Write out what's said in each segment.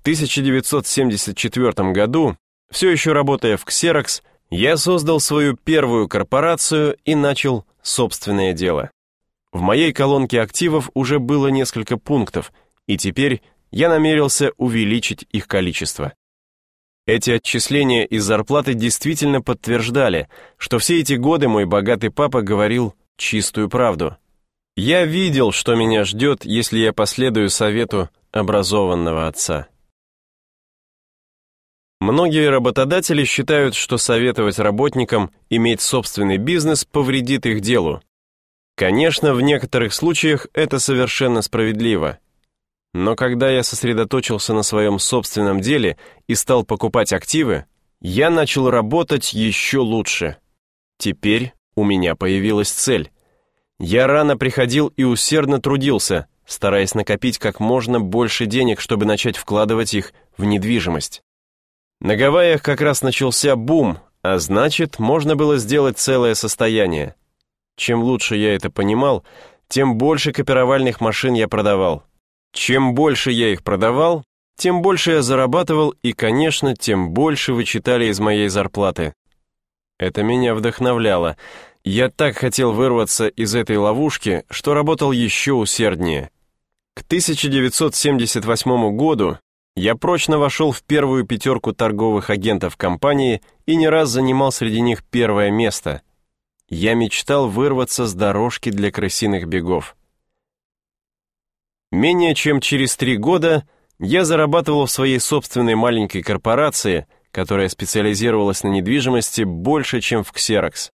В 1974 году, все еще работая в Xerox, я создал свою первую корпорацию и начал собственное дело. В моей колонке активов уже было несколько пунктов, и теперь я намерился увеличить их количество. Эти отчисления из зарплаты действительно подтверждали, что все эти годы мой богатый папа говорил чистую правду. Я видел, что меня ждет, если я последую совету образованного отца. Многие работодатели считают, что советовать работникам иметь собственный бизнес повредит их делу. Конечно, в некоторых случаях это совершенно справедливо. Но когда я сосредоточился на своем собственном деле и стал покупать активы, я начал работать еще лучше. Теперь у меня появилась цель. Я рано приходил и усердно трудился, стараясь накопить как можно больше денег, чтобы начать вкладывать их в недвижимость. На Гавайях как раз начался бум, а значит, можно было сделать целое состояние. Чем лучше я это понимал, тем больше копировальных машин я продавал. Чем больше я их продавал, тем больше я зарабатывал и, конечно, тем больше вычитали из моей зарплаты. Это меня вдохновляло. Я так хотел вырваться из этой ловушки, что работал еще усерднее. К 1978 году я прочно вошел в первую пятерку торговых агентов компании и не раз занимал среди них первое место. Я мечтал вырваться с дорожки для крысиных бегов. Менее чем через три года я зарабатывал в своей собственной маленькой корпорации, которая специализировалась на недвижимости больше, чем в Xerox.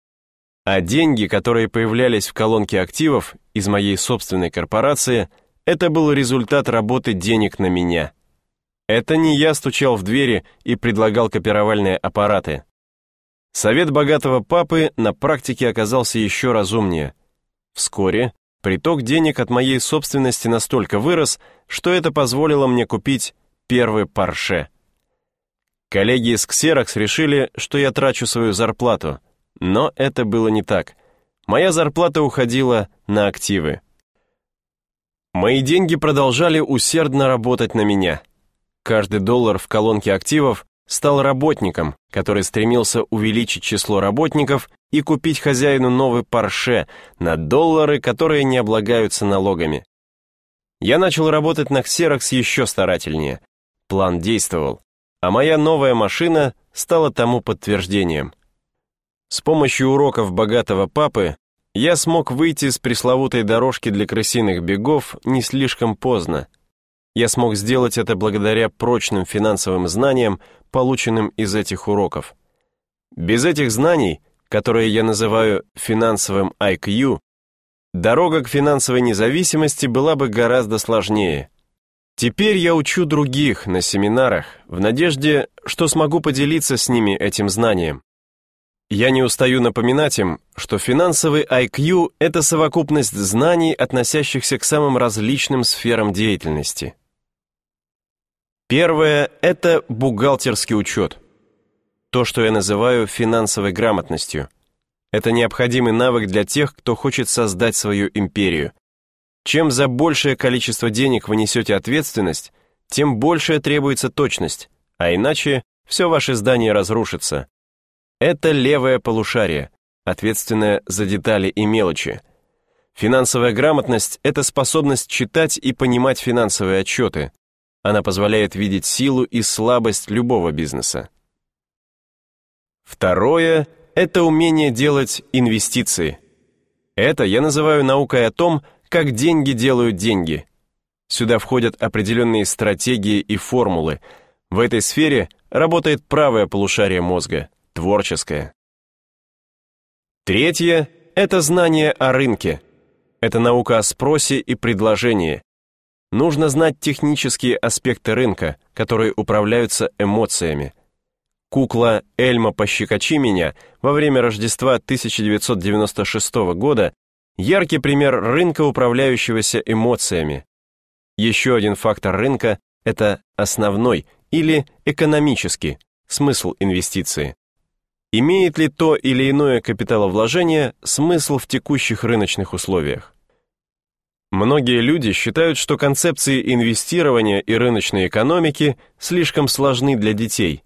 А деньги, которые появлялись в колонке активов из моей собственной корпорации, это был результат работы денег на меня. Это не я стучал в двери и предлагал копировальные аппараты. Совет богатого папы на практике оказался еще разумнее. Вскоре приток денег от моей собственности настолько вырос, что это позволило мне купить первый Порше. Коллеги из Xerox решили, что я трачу свою зарплату, но это было не так. Моя зарплата уходила на активы. Мои деньги продолжали усердно работать на меня — Каждый доллар в колонке активов стал работником, который стремился увеличить число работников и купить хозяину новый парше на доллары, которые не облагаются налогами. Я начал работать на Xerox еще старательнее. План действовал, а моя новая машина стала тому подтверждением. С помощью уроков богатого папы я смог выйти с пресловутой дорожки для крысиных бегов не слишком поздно. Я смог сделать это благодаря прочным финансовым знаниям, полученным из этих уроков. Без этих знаний, которые я называю финансовым IQ, дорога к финансовой независимости была бы гораздо сложнее. Теперь я учу других на семинарах в надежде, что смогу поделиться с ними этим знанием. Я не устаю напоминать им, что финансовый IQ — это совокупность знаний, относящихся к самым различным сферам деятельности. Первое – это бухгалтерский учет. То, что я называю финансовой грамотностью. Это необходимый навык для тех, кто хочет создать свою империю. Чем за большее количество денег вы несете ответственность, тем больше требуется точность, а иначе все ваше здание разрушится. Это левое полушарие, ответственное за детали и мелочи. Финансовая грамотность – это способность читать и понимать финансовые отчеты, она позволяет видеть силу и слабость любого бизнеса. Второе – это умение делать инвестиции. Это я называю наукой о том, как деньги делают деньги. Сюда входят определенные стратегии и формулы. В этой сфере работает правое полушарие мозга, творческое. Третье – это знание о рынке. Это наука о спросе и предложении. Нужно знать технические аспекты рынка, которые управляются эмоциями. Кукла «Эльма, пощекочи меня» во время Рождества 1996 года яркий пример рынка, управляющегося эмоциями. Еще один фактор рынка – это основной или экономический смысл инвестиции. Имеет ли то или иное капиталовложение смысл в текущих рыночных условиях? Многие люди считают, что концепции инвестирования и рыночной экономики слишком сложны для детей,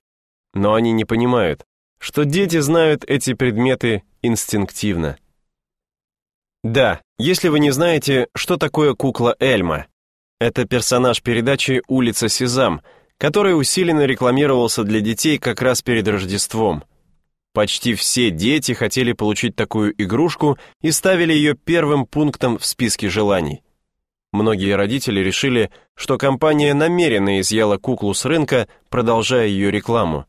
но они не понимают, что дети знают эти предметы инстинктивно. Да, если вы не знаете, что такое кукла Эльма, это персонаж передачи «Улица Сезам», который усиленно рекламировался для детей как раз перед Рождеством. Почти все дети хотели получить такую игрушку и ставили ее первым пунктом в списке желаний. Многие родители решили, что компания намеренно изъяла куклу с рынка, продолжая ее рекламу.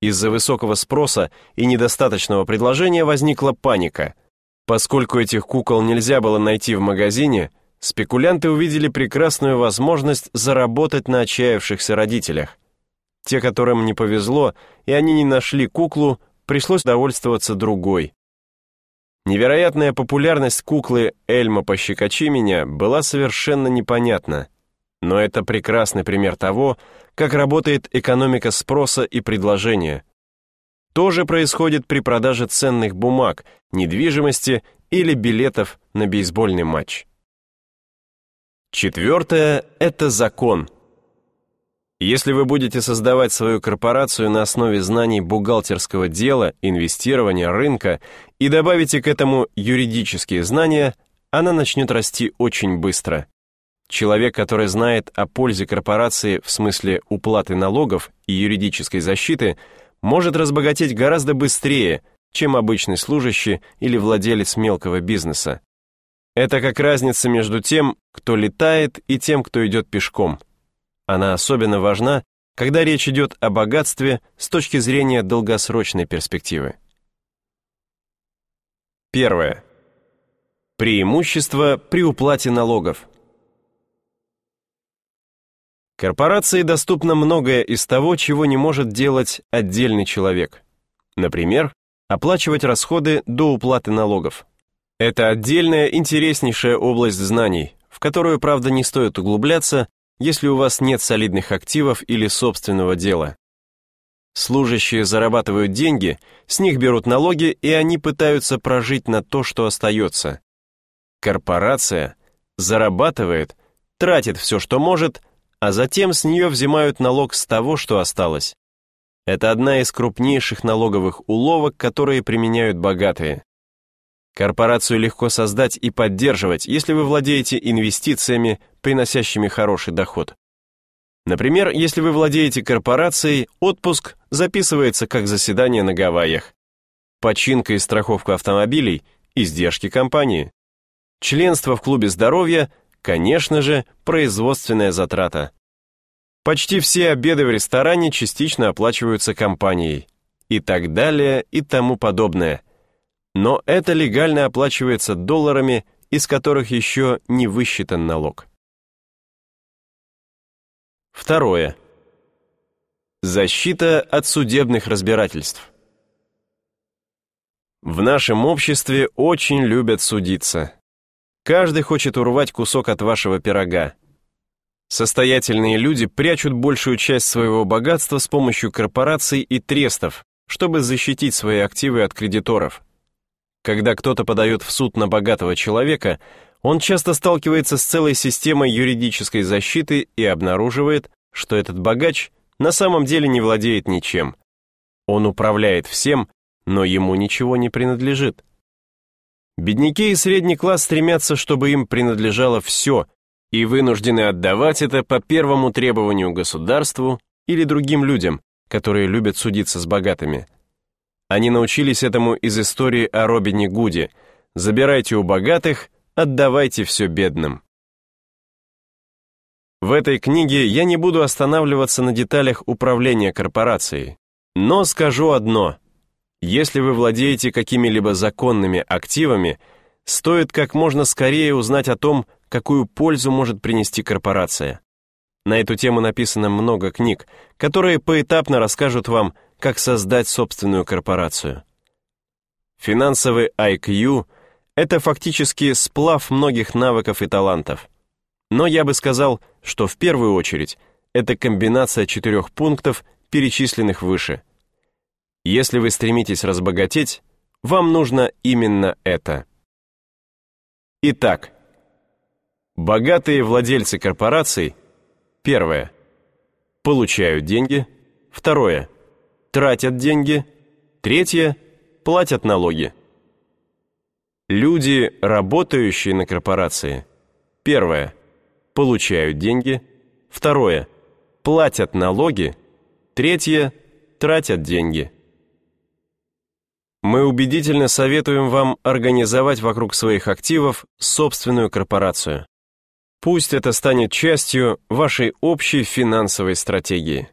Из-за высокого спроса и недостаточного предложения возникла паника. Поскольку этих кукол нельзя было найти в магазине, спекулянты увидели прекрасную возможность заработать на отчаявшихся родителях. Те, которым не повезло, и они не нашли куклу, пришлось довольствоваться другой. Невероятная популярность куклы «Эльма, пощекочи меня» была совершенно непонятна. Но это прекрасный пример того, как работает экономика спроса и предложения. То же происходит при продаже ценных бумаг, недвижимости или билетов на бейсбольный матч. Четвертое – это закон. Если вы будете создавать свою корпорацию на основе знаний бухгалтерского дела, инвестирования, рынка и добавите к этому юридические знания, она начнет расти очень быстро. Человек, который знает о пользе корпорации в смысле уплаты налогов и юридической защиты, может разбогатеть гораздо быстрее, чем обычный служащий или владелец мелкого бизнеса. Это как разница между тем, кто летает, и тем, кто идет пешком. Она особенно важна, когда речь идет о богатстве с точки зрения долгосрочной перспективы. Первое. Преимущество при уплате налогов. Корпорации доступно многое из того, чего не может делать отдельный человек. Например, оплачивать расходы до уплаты налогов. Это отдельная интереснейшая область знаний, в которую, правда, не стоит углубляться, если у вас нет солидных активов или собственного дела. Служащие зарабатывают деньги, с них берут налоги, и они пытаются прожить на то, что остается. Корпорация зарабатывает, тратит все, что может, а затем с нее взимают налог с того, что осталось. Это одна из крупнейших налоговых уловок, которые применяют богатые. Корпорацию легко создать и поддерживать, если вы владеете инвестициями, приносящими хороший доход. Например, если вы владеете корпорацией, отпуск записывается как заседание на Гавайях. Починка и страховка автомобилей – издержки компании. Членство в клубе здоровья Конечно же, производственная затрата. Почти все обеды в ресторане частично оплачиваются компанией. И так далее, и тому подобное. Но это легально оплачивается долларами, из которых еще не высчитан налог. Второе. Защита от судебных разбирательств. В нашем обществе очень любят судиться. Каждый хочет урвать кусок от вашего пирога. Состоятельные люди прячут большую часть своего богатства с помощью корпораций и трестов, чтобы защитить свои активы от кредиторов. Когда кто-то подает в суд на богатого человека, он часто сталкивается с целой системой юридической защиты и обнаруживает, что этот богач на самом деле не владеет ничем. Он управляет всем, но ему ничего не принадлежит. Бедняки и средний класс стремятся, чтобы им принадлежало все, и вынуждены отдавать это по первому требованию государству или другим людям, которые любят судиться с богатыми. Они научились этому из истории о Робине Гуде «Забирайте у богатых, отдавайте все бедным». В этой книге я не буду останавливаться на деталях управления корпорацией, но скажу одно – если вы владеете какими-либо законными активами, стоит как можно скорее узнать о том, какую пользу может принести корпорация. На эту тему написано много книг, которые поэтапно расскажут вам, как создать собственную корпорацию. Финансовый IQ — это фактически сплав многих навыков и талантов. Но я бы сказал, что в первую очередь это комбинация четырех пунктов, перечисленных выше — если вы стремитесь разбогатеть, вам нужно именно это. Итак, Богатые владельцы корпораций Первое. Получают деньги. Второе. Тратят деньги. Третье. Платят налоги. Люди, работающие на корпорации. Первое. Получают деньги. Второе. Платят налоги. Третье. Тратят деньги. Мы убедительно советуем вам организовать вокруг своих активов собственную корпорацию. Пусть это станет частью вашей общей финансовой стратегии.